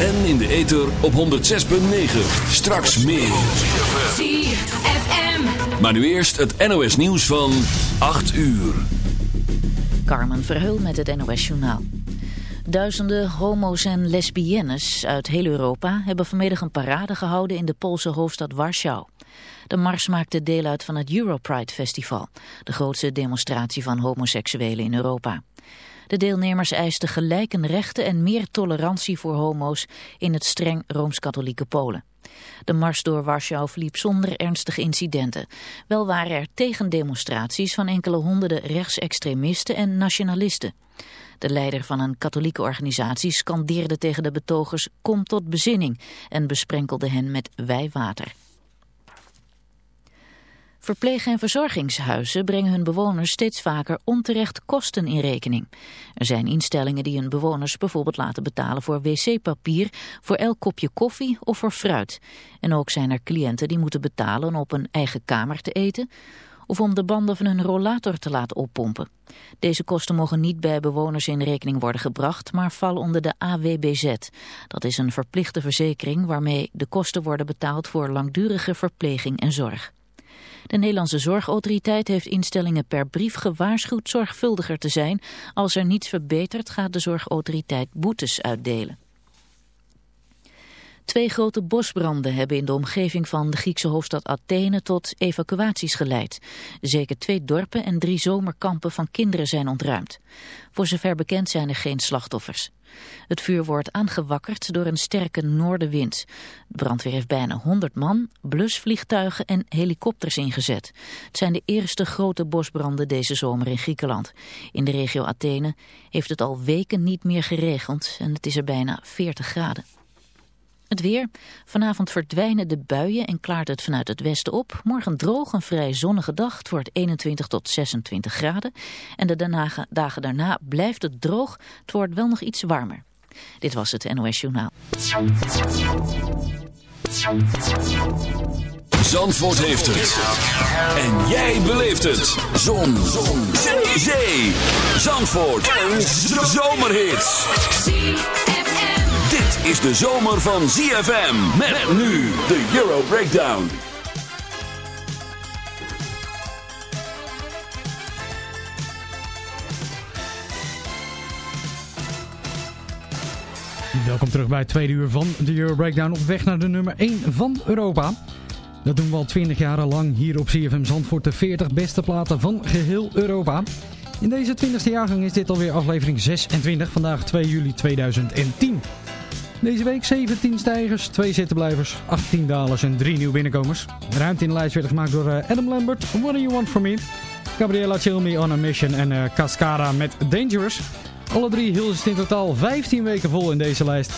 En in de ether op 106.9. Straks meer. ZFM. Maar nu eerst het NOS nieuws van 8 uur. Carmen Verheul met het NOS Journaal. Duizenden homo's en lesbiennes uit heel Europa hebben vanmiddag een parade gehouden in de Poolse hoofdstad Warschau. De mars maakte deel uit van het Europride Festival, de grootste demonstratie van homoseksuelen in Europa. De deelnemers eisten gelijke rechten en meer tolerantie voor homo's in het streng Rooms-Katholieke Polen. De mars door Warschau verliep zonder ernstige incidenten. Wel waren er tegendemonstraties van enkele honderden rechtsextremisten en nationalisten. De leider van een katholieke organisatie scandeerde tegen de betogers kom tot bezinning en besprenkelde hen met wijwater. Verpleeg- en verzorgingshuizen brengen hun bewoners steeds vaker onterecht kosten in rekening. Er zijn instellingen die hun bewoners bijvoorbeeld laten betalen voor wc-papier, voor elk kopje koffie of voor fruit. En ook zijn er cliënten die moeten betalen om op een eigen kamer te eten of om de banden van hun rollator te laten oppompen. Deze kosten mogen niet bij bewoners in rekening worden gebracht, maar vallen onder de AWBZ. Dat is een verplichte verzekering waarmee de kosten worden betaald voor langdurige verpleging en zorg. De Nederlandse Zorgautoriteit heeft instellingen per brief gewaarschuwd zorgvuldiger te zijn. Als er niets verbetert gaat de Zorgautoriteit boetes uitdelen. Twee grote bosbranden hebben in de omgeving van de Griekse hoofdstad Athene tot evacuaties geleid. Zeker twee dorpen en drie zomerkampen van kinderen zijn ontruimd. Voor zover bekend zijn er geen slachtoffers. Het vuur wordt aangewakkerd door een sterke noordenwind. De brandweer heeft bijna 100 man, blusvliegtuigen en helikopters ingezet. Het zijn de eerste grote bosbranden deze zomer in Griekenland. In de regio Athene heeft het al weken niet meer geregend en het is er bijna 40 graden. Het weer. Vanavond verdwijnen de buien en klaart het vanuit het westen op. Morgen droog en vrij zonnige dag. Het wordt 21 tot 26 graden. En de dagen, dagen daarna blijft het droog. Het wordt wel nog iets warmer. Dit was het NOS Journaal. Zandvoort heeft het. En jij beleeft het. Zon. Zon. Zee. Zandvoort. Een zomerhit. Is de zomer van ZFM. Met nu de Euro Breakdown. Welkom terug bij het tweede uur van de Euro Breakdown op weg naar de nummer 1 van Europa. Dat doen we al 20 jaar lang hier op CFM Zandvoort, de 40 beste platen van geheel Europa. In deze 20e jaargang is dit alweer aflevering 26, vandaag 2 juli 2010. Deze week 17 stijgers, 2 zittenblijvers, 18 dalers en 3 nieuwe binnenkomers. Ruimte in de lijst werd gemaakt door eh, Adam Lambert, What Do You Want From Me? Gabriella Chilmi On A Mission en uh, Cascara met Dangerous. Alle drie hielden het in totaal 15 weken vol in deze lijst.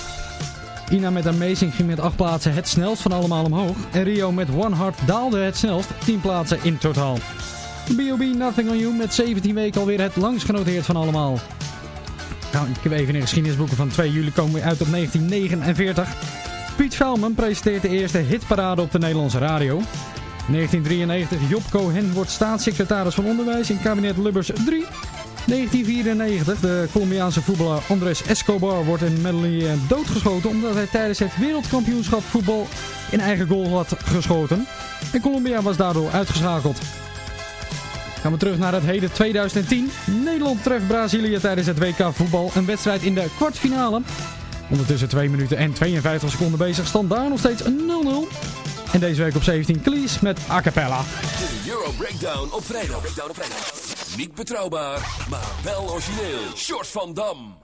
Ina met Amazing ging met 8 plaatsen het snelst van allemaal omhoog. En Rio met One Heart daalde het snelst, 10 plaatsen in totaal. B.O.B. Nothing On You met 17 weken alweer het langst genoteerd van allemaal. Nou, ik heb even in de geschiedenisboeken van 2 juli komen we uit op 1949. Piet Velman presenteert de eerste hitparade op de Nederlandse radio. 1993, Job Cohen wordt staatssecretaris van Onderwijs in kabinet Lubbers 3. 1994, de Colombiaanse voetballer Andres Escobar wordt in Medellin doodgeschoten omdat hij tijdens het wereldkampioenschap voetbal in eigen goal had geschoten. En Colombia was daardoor uitgeschakeld. Gaan we terug naar het heden 2010. Nederland treft Brazilië tijdens het WK voetbal. Een wedstrijd in de kwartfinale. Ondertussen 2 minuten en 52 seconden bezig. Stand daar nog steeds 0-0. En deze week op 17 Klies met A Cappella. De Euro. Breakdown op vrijdag. Niet betrouwbaar, maar wel origineel. Short van Dam.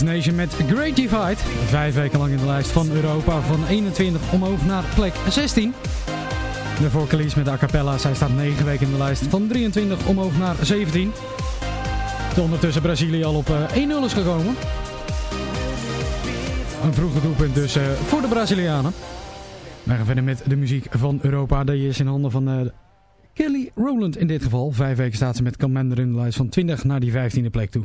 Dance Nation met Great Divide. Vijf weken lang in de lijst van Europa. Van 21 omhoog naar plek 16. De Vocalies met a cappella. Zij staat 9 weken in de lijst. Van 23 omhoog naar 17. De ondertussen Brazilië al op 1-0 eh, is gekomen. Een vroege doelpunt dus uh, voor de Brazilianen. We gaan verder met de muziek van Europa. Die is in handen van uh, Kelly Rowland in dit geval. Vijf weken staat ze met Commander in de lijst van 20 naar die 15e plek toe.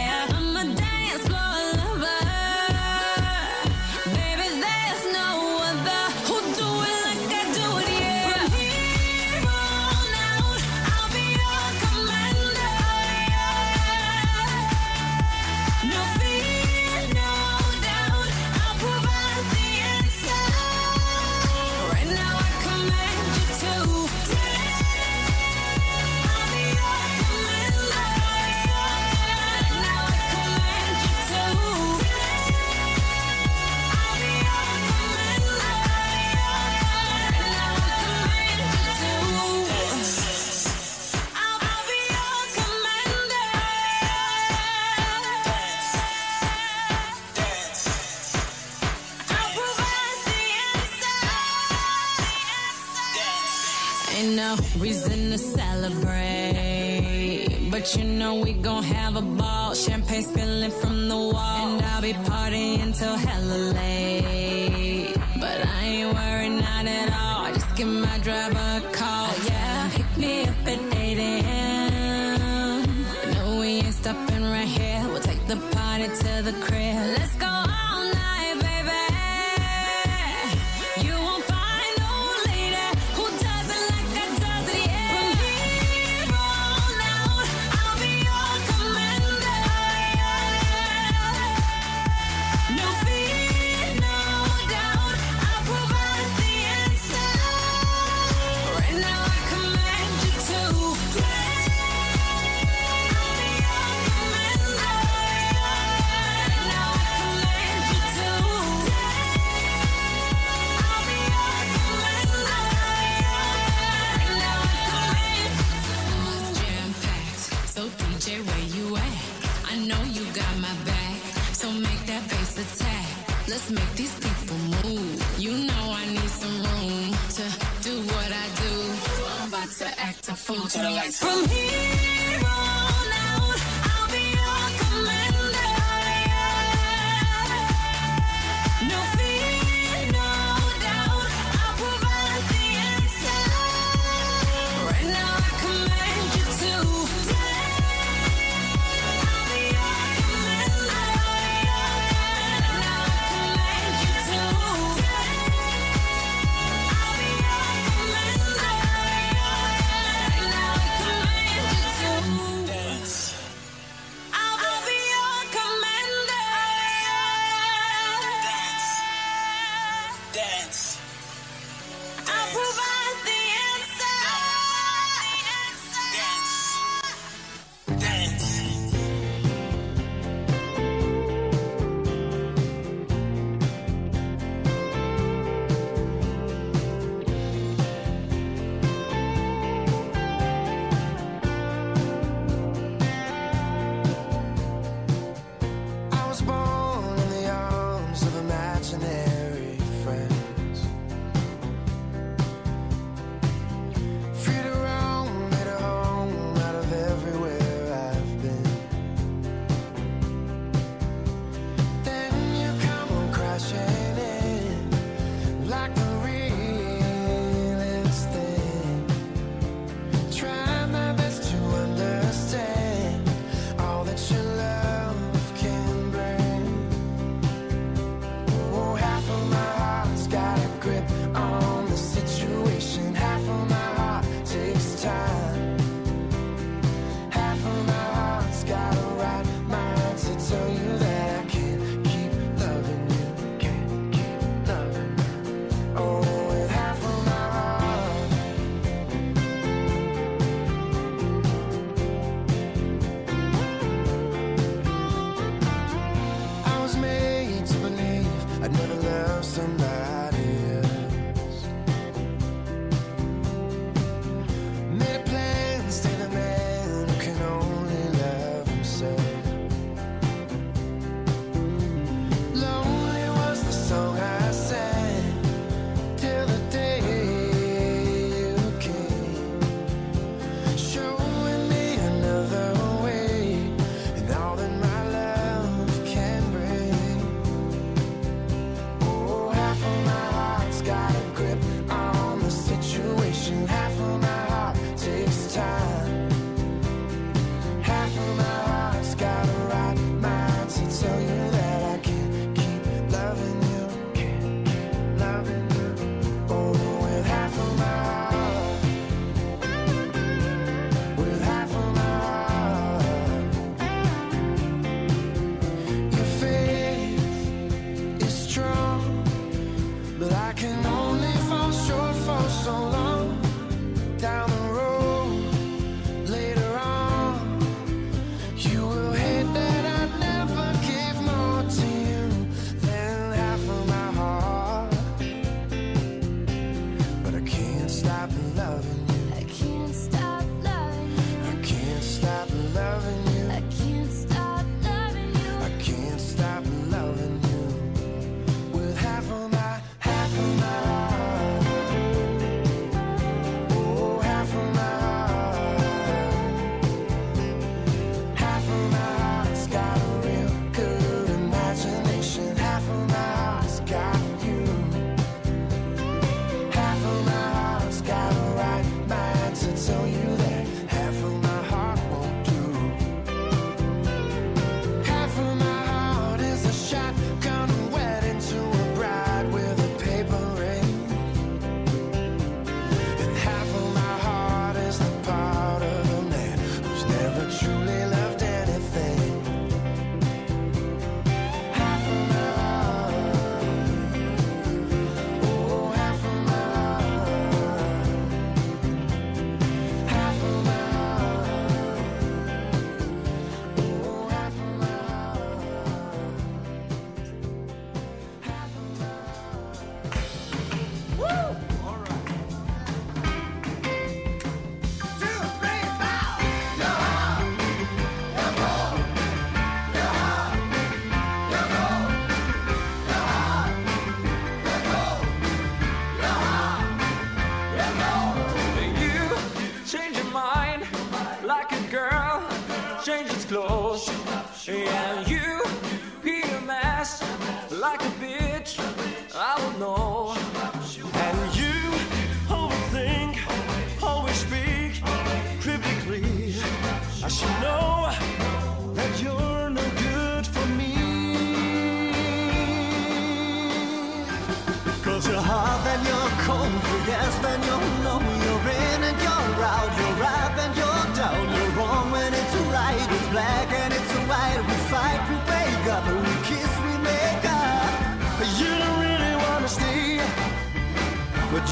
Ain't stopping right here. We'll take the party to the crib. Let's go.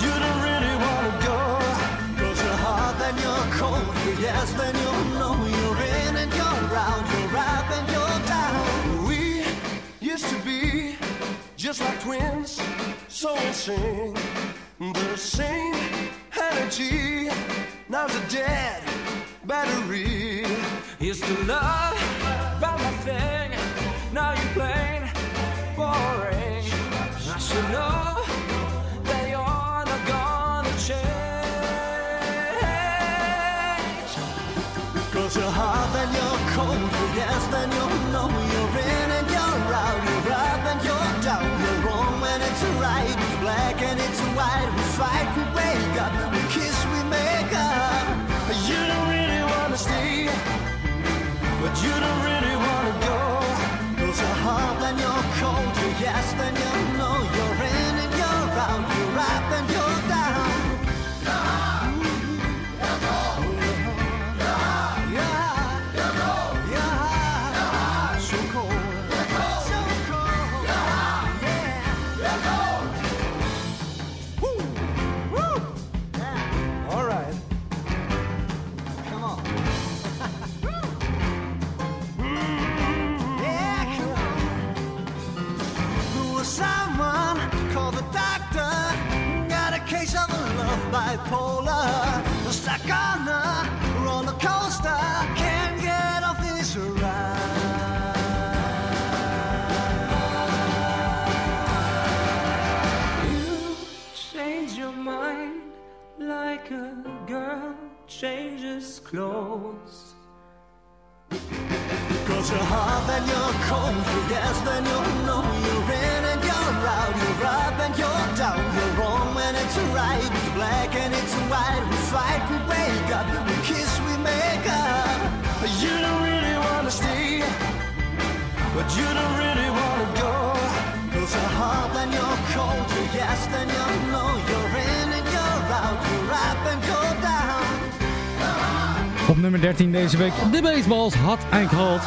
You don't really want to go. Close your heart, then you're cold. Yes, then you'll know you're in and you're out. You're up and you're down. We used to be just like twins, so sing. The same energy. Now's a dead battery. Used to love about my thing. Now you're plain boring. I should know. Cold, you're yes then you'll know You're in and you're out, you're up and you're down. You're wrong when it's right, it's black and it's white. We fight, we wake up, we kiss, we make up. You don't really wanna stay But you don't really bipolar. Stuck on a roller coaster. Can't get off this ride. You change your mind like a girl changes clothes. Cause you're hot and you're cold, you're yes then you'll know You're in and you're out, you're up and you're down it's right, it's black and it's white. We fight, we wake up, we kiss, we make up. You don't really wanna stay, but you don't really wanna go. Cause you're hot and you're cold, you're yes then you'll know You're in and you're out, you're up and you're down. Op nummer 13 deze week. De Baseballs had eindgehaald.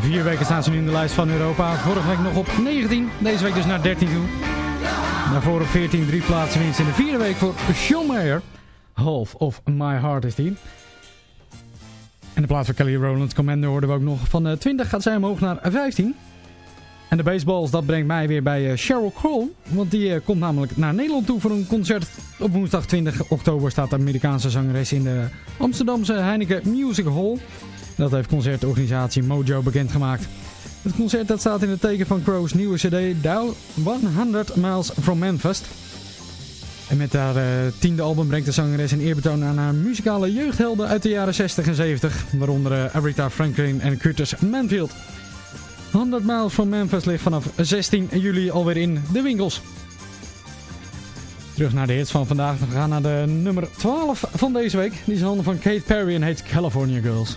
Vier weken staan ze nu in de lijst van Europa. Vorige week nog op 19, deze week dus naar 13 toe. Daarvoor op 14 drie plaatsen winst in de vierde week voor Sean Mayer. Half of My Heart is die. En de plaats van Kelly Rowland Commander hoorden we ook nog. Van 20 gaat zij omhoog naar 15. En de baseballs, dat brengt mij weer bij Sheryl Crow. Want die uh, komt namelijk naar Nederland toe voor een concert. Op woensdag 20 oktober staat de Amerikaanse zangeres in de Amsterdamse Heineken Music Hall. Dat heeft concertorganisatie Mojo bekendgemaakt. Het concert dat staat in het teken van Crow's nieuwe cd Down 100 Miles from Memphis. En met haar uh, tiende album brengt de zangeres een eerbetoon aan haar muzikale jeugdhelden uit de jaren 60 en 70. Waaronder Aretha Franklin en Curtis Manfield. 100 Miles from Memphis ligt vanaf 16 juli alweer in de winkels. Terug naar de hits van vandaag. We gaan naar de nummer 12 van deze week. Die is in handen van Kate Perry en heet California Girls.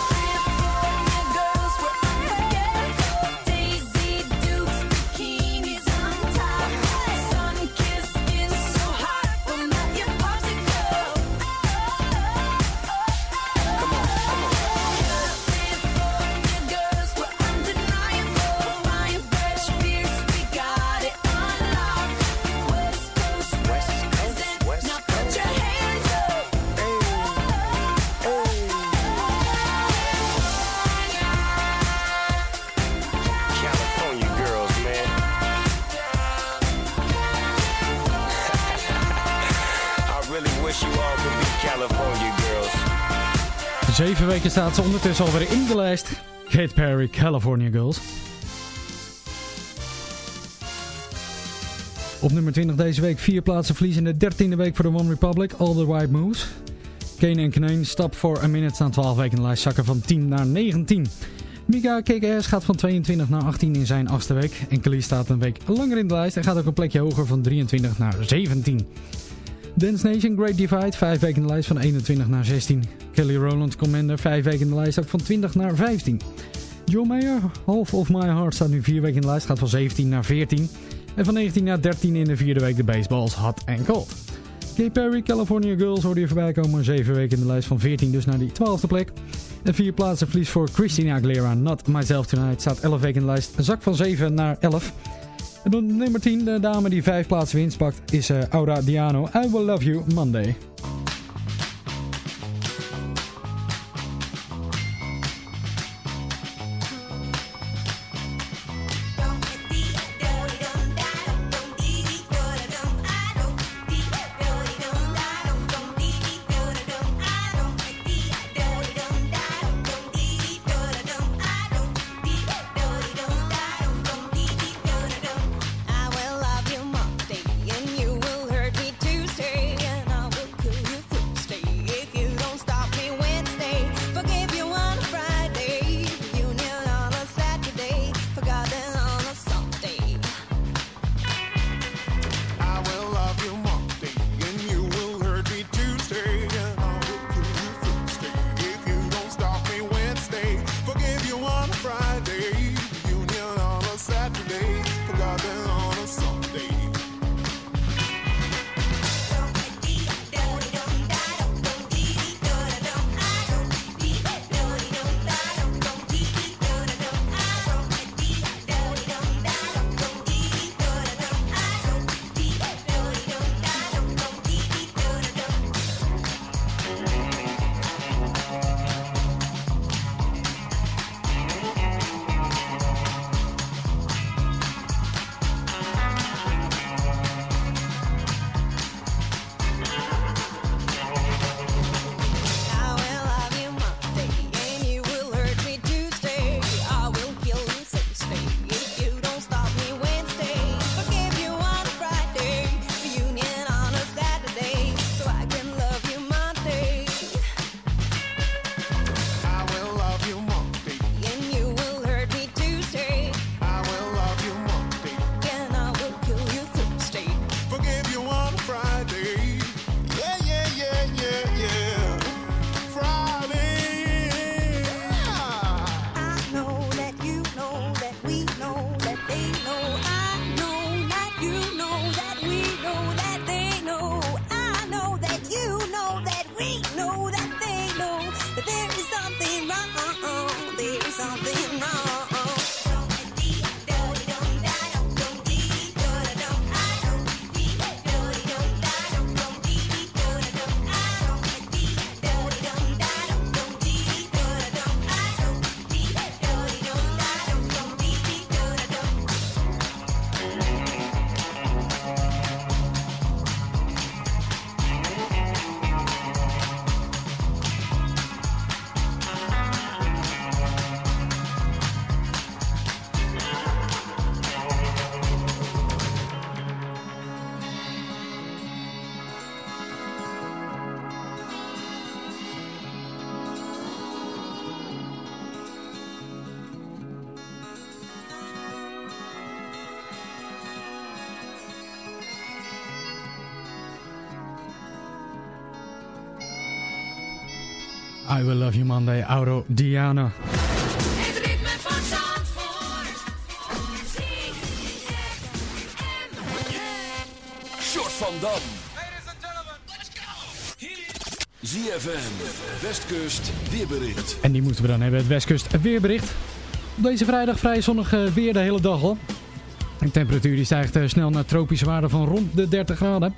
Weken staat ze ondertussen alweer in de lijst. Kate Perry, California Girls. Op nummer 20 deze week vier plaatsen verlies in de dertiende week voor de One Republic, All the White Moves. Kane en Kneen, Stap for a Minute staan 12 weken in de lijst, zakken van 10 naar 19. Mika KKS gaat van 22 naar 18 in zijn achtste week. En Kelly staat een week langer in de lijst en gaat ook een plekje hoger van 23 naar 17. Dance Nation Great Divide, 5 weken in de lijst van 21 naar 16. Kelly Rowland Commander, 5 weken in de lijst, ook van 20 naar 15. John Mayer, Half of My Heart, staat nu 4 weken in de lijst, gaat van 17 naar 14. En van 19 naar 13 in de vierde week de baseballs Hot and Cold. Kay Perry, California Girls hoorde je voorbij komen. 7 weken in de lijst van 14 dus naar die 12e plek. En 4 plaatsen verlies voor Christina Aguilera, Not Myself Tonight. Staat 11 weken in de lijst, een zak van 7 naar 11. En nummer 10, de dame die 5 plaatsen winst pakt, is uh, Aura Diano. I Will Love You Monday. I Will Love You Monday, Auro Diana. Het ritme van Zandvoort. Short van Dam. ZFM, Westkust, weerbericht. En die moeten we dan hebben, het Westkust weerbericht. Op deze vrijdag vrij zonnig eh, weer de hele dag al. De temperatuur die stijgt eh, snel naar tropische waarden van rond de 30 graden.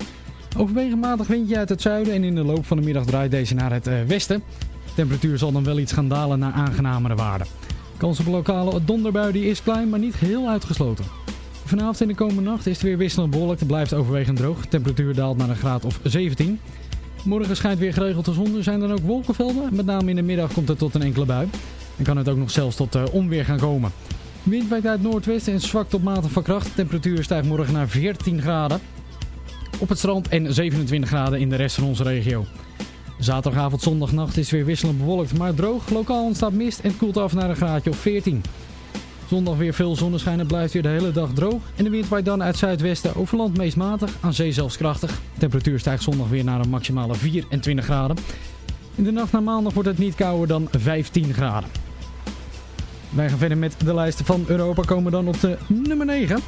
Overwegend matig windje uit het zuiden en in de loop van de middag draait deze naar het eh, westen. Temperatuur zal dan wel iets gaan dalen naar aangenamere waarden. Kans op lokale donderbui die is klein, maar niet geheel uitgesloten. Vanavond en de komende nacht is het weer wisselend bewolkt. Het blijft overwegend droog. De temperatuur daalt naar een graad of 17. Morgen schijnt weer geregeld de zon. Er zijn dan ook wolkenvelden. Met name in de middag komt het tot een enkele bui. En kan het ook nog zelfs tot uh, onweer gaan komen. Wind waait uit noordwesten en zwakt tot matig van kracht. De temperatuur stijgt morgen naar 14 graden. Op het strand en 27 graden in de rest van onze regio. Zaterdagavond, zondagnacht is weer wisselend bewolkt, maar droog. Lokaal ontstaat mist en koelt af naar een graadje of 14. Zondag weer veel zonneschijn en blijft weer de hele dag droog. En de wind waait dan uit zuidwesten over land meest matig, aan zee zelfs krachtig. De temperatuur stijgt zondag weer naar een maximale 24 graden. In de nacht naar maandag wordt het niet kouder dan 15 graden. Wij gaan verder met de lijsten van Europa, komen dan op de nummer 9.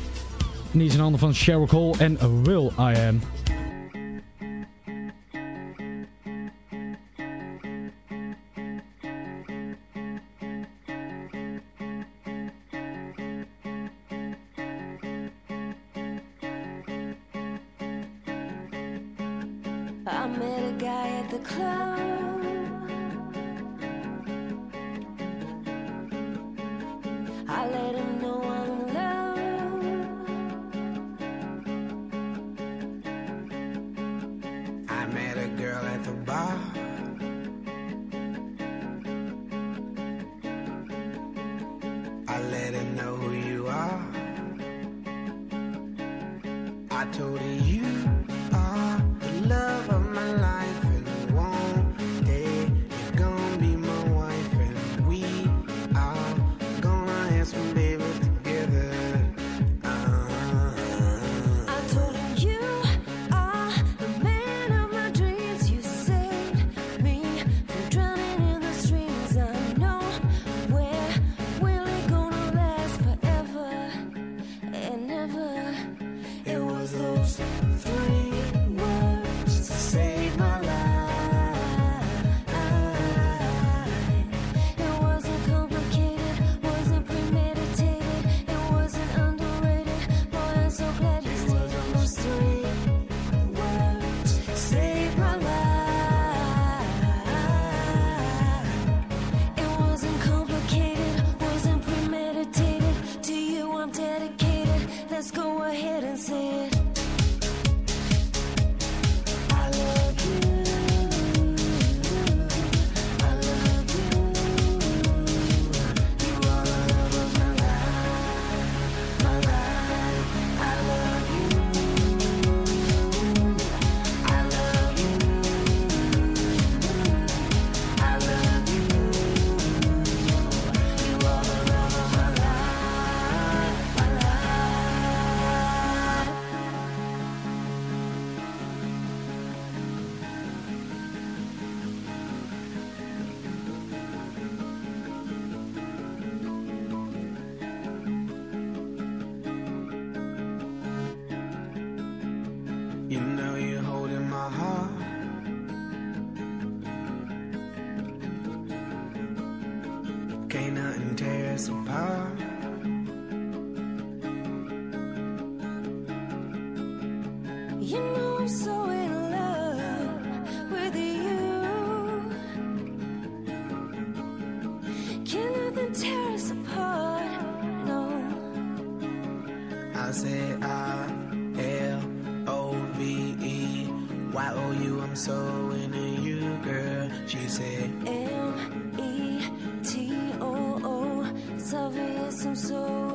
En in handen van Sheryl Cole en Will I Am. Y O U. I'm so into you, girl. She said, M E T O O. It's I'm so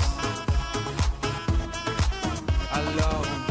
love.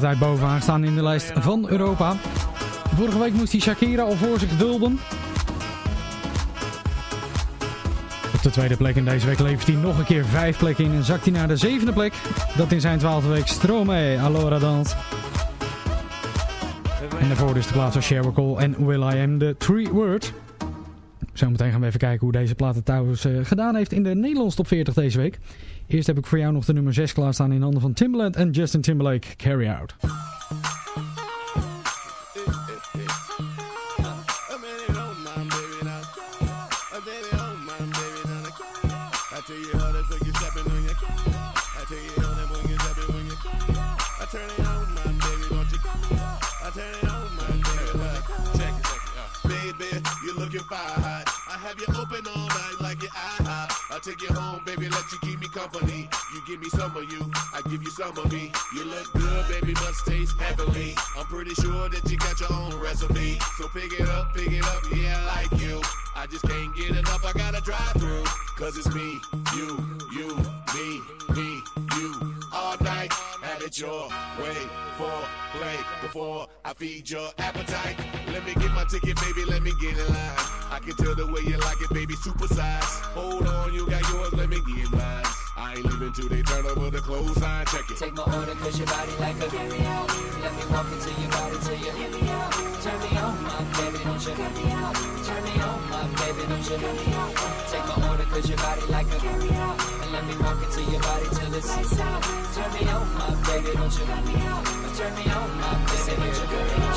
hele tijd bovenaan staan in de lijst van Europa. Vorige week moest hij Shakira al voor zich dulden. Op de tweede plek en deze week levert hij nog een keer vijf plekken in en zakt hij naar de zevende plek. Dat in zijn twaalfde week Stromae, Allora Dans. En daarvoor dus de plaats van Sheryl en Will I Am, de Three Word. Zometeen gaan we even kijken hoe deze plaat het trouwens eh, gedaan heeft in de Nederlands top 40 deze week. Eerst heb ik voor jou nog de nummer 6 klaarstaan in handen van Timbaland en Justin Timberlake, Carry Out. Give me some of you, I give you some of me. You look good, baby, must taste heavenly. I'm pretty sure that you got your own recipe. So pick it up, pick it up, yeah, I like you. I just can't get enough, I gotta drive through. Cause it's me, you, you, me, me, you. All night, have it your way for play before I feed your appetite. Let me get my ticket, baby, let me get in line. I can tell the way you like it, baby, super size. Hold on, you got yours, let me get mine. I ain't leaving till they turn over the clothesline, check it. Take my order cause your body like a carry out. Let me walk into your body till you hear me out. Turn me on, my baby, don't you hear me out. Turn me on, my baby, don't you hear me out. Take my order cause your body like a carry out. And let me walk into your body till it's lights out. Turn me on, my baby, don't you hear me out. Turn me on, my baby, don't you hear me out.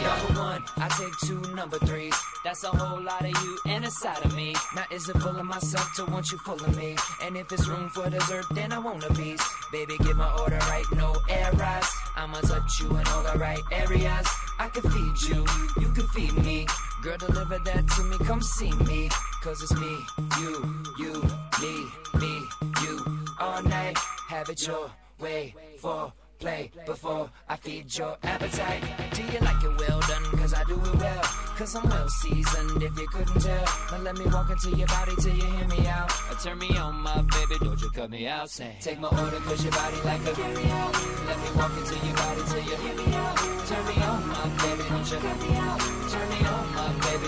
Number one, I take two number threes. That's a whole lot of you and a side of me. Now is it full of myself to want you full of me? And if it's room for dessert, then I want a piece. Baby, give my order right, no errors. I'ma touch you in all the right areas. I can feed you, you can feed me. Girl, deliver that to me, come see me. Cause it's me, you, you, me, me, you. All night, have it your way for play before I feed your appetite. Do you like it well done? Cause I do it well. Cause I'm well seasoned if you couldn't tell. Now let me walk into your body till you hear me out. Or turn me on, my baby, don't you cut me out. Say, take my order cause your body like a carry out. Let me walk into your body till you hear me out. Turn me on, my baby, don't you cut me out. Turn me on,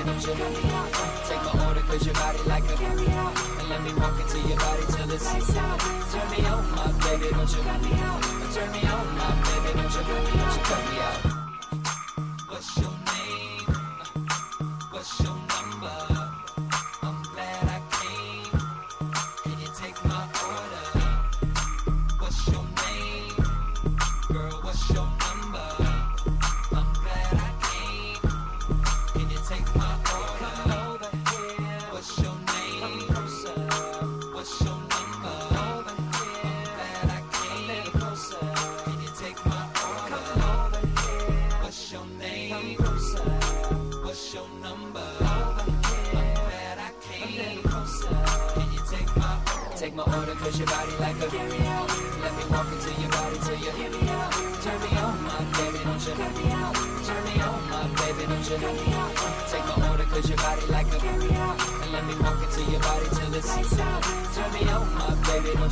baby, don't you cut me out. Take my order cause your body like a carry out. And let me walk into your body till it's lights out. Turn me on, my baby, don't you cut me out. Turn me on, my baby, don't you cut me, cut me out. What's your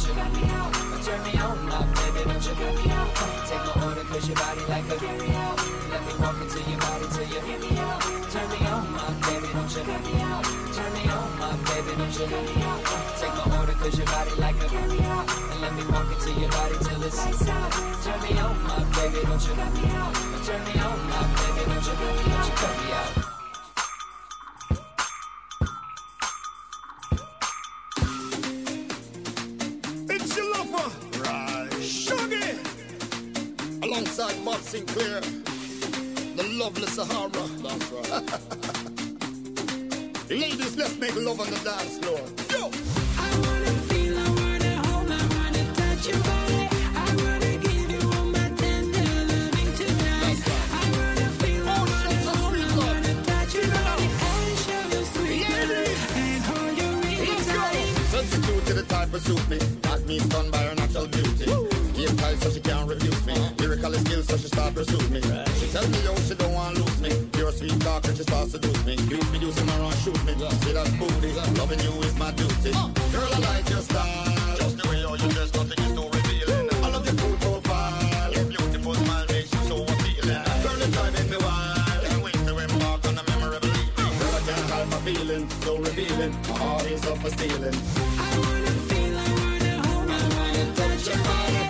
don't you cut me out. Turn me on, my baby, don't you cut me out. Take my order cause your body like a carry out. Let me walk into your body till you hear me out. Turn me on, my baby, don't you cut me out. Turn me on, my baby, don't you cut me out. Take my order cause your body like a carry out. And let me walk into your body till it's lights out. Turn me on, my baby, don't you cut me out. Turn me on, my baby, don't you cut me out. up for stealing. I wanna feel, I wanna hold, I wanna touch your body.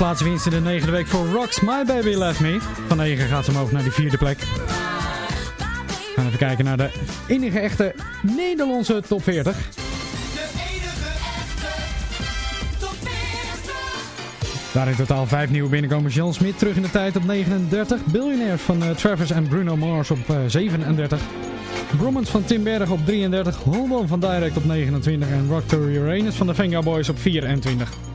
Left me. Vijf plaatsen winst in de negende week voor Rocks My Baby Left Me. Van 9 gaat ze omhoog naar die vierde plek. We gaan even kijken naar de enige echte Nederlandse top 40. Daar in totaal vijf nieuwe binnenkomen. Jan Smit terug in de tijd op 39. Billionaires van eh, Travis en Bruno Mars op eh, 37. Brommans van Tim Berg op 33. Hold van Direct op 29. En Rock to Uranus van de Venga Boys op 24.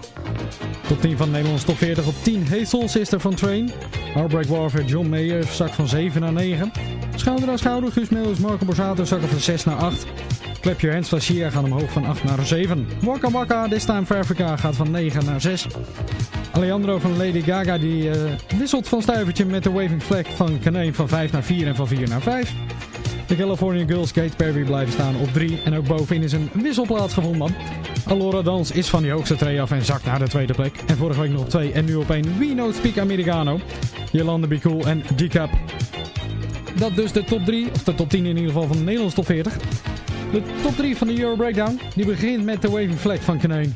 Top 10 van de Nederlandse top 40 op 10. Hey Sister van Train. Heartbreak Warfare John Mayer zak van 7 naar 9. Schouder aan schouder Guus Meeuwis Marco Borsato zakken van 6 naar 8. Clap Your Hands van Sia gaat omhoog van 8 naar 7. Waka Waka This Time for Africa gaat van 9 naar 6. Alejandro van Lady Gaga die eh, wisselt van stuivertje met de Waving Flag van Caneen van 5 naar 4 en van 4 naar 5. De California Girls Kate Perry blijven staan op 3 en ook bovenin is een wisselplaats gevonden. Alora Dans is van die hoogste tree af en zakt naar de tweede plek. En vorige week nog op 2 en nu op 1 We Know Speak Americano. Jolanda Be Cool en D-Cap. Dat dus de top 3, of de top 10 in ieder geval van de Nederlandse top 40. De top 3 van de Euro Breakdown, die begint met de Waving Flag van Kaneen.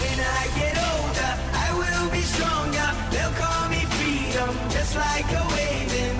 when I get older, I will be stronger. They'll call me freedom, just like a waving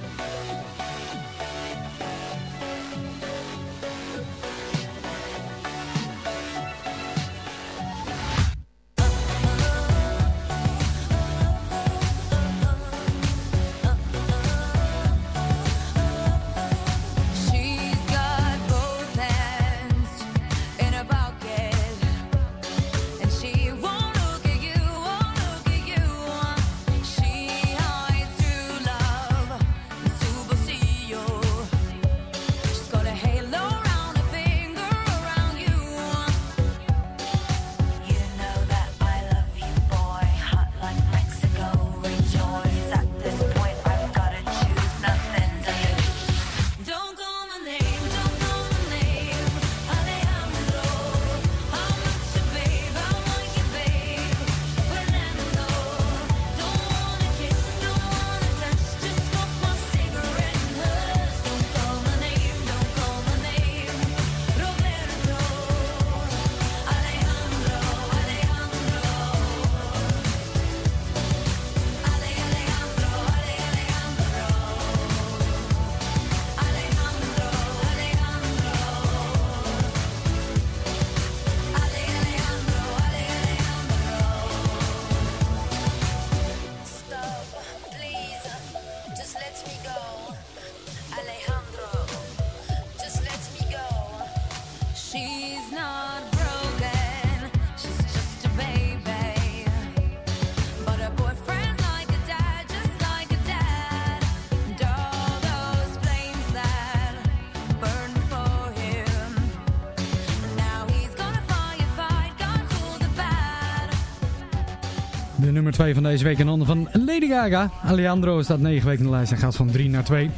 nummer 2 van deze week in handen van Lady Gaga. Alejandro staat 9 weken in de lijst en gaat van 3 naar 2.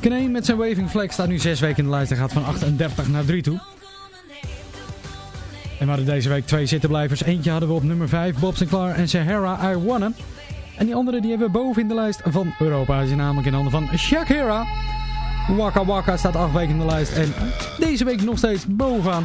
Kane met zijn waving flag staat nu 6 weken in de lijst en gaat van 38 naar 3 toe. En we hadden deze week twee zittenblijvers. Eentje hadden we op nummer 5, Bob Sinclair en Sahara I Wanna. En die andere die hebben we boven in de lijst van Europa. Is namelijk in handen van Shakira. Waka Waka staat 8 weken in de lijst en deze week nog steeds bovenaan.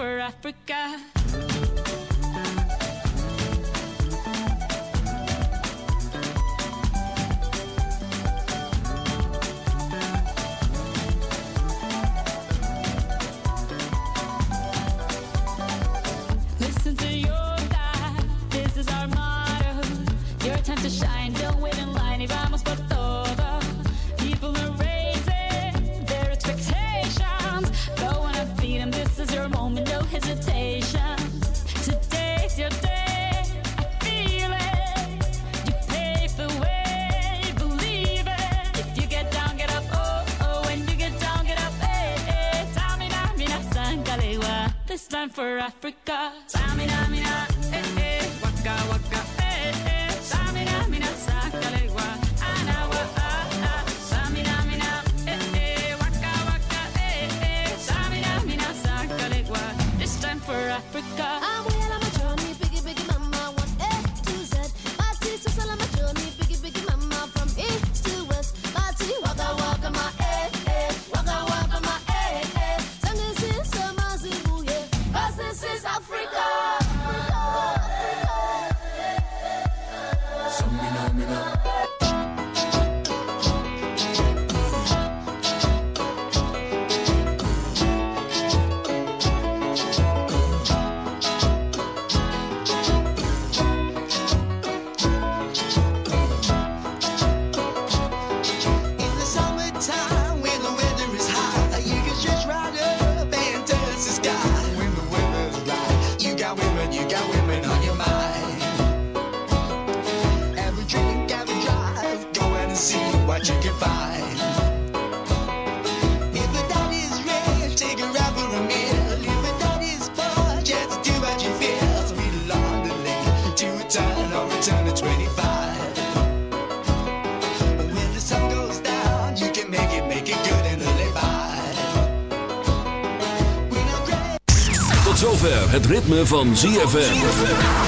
for Africa. for Africa. Van ZFM.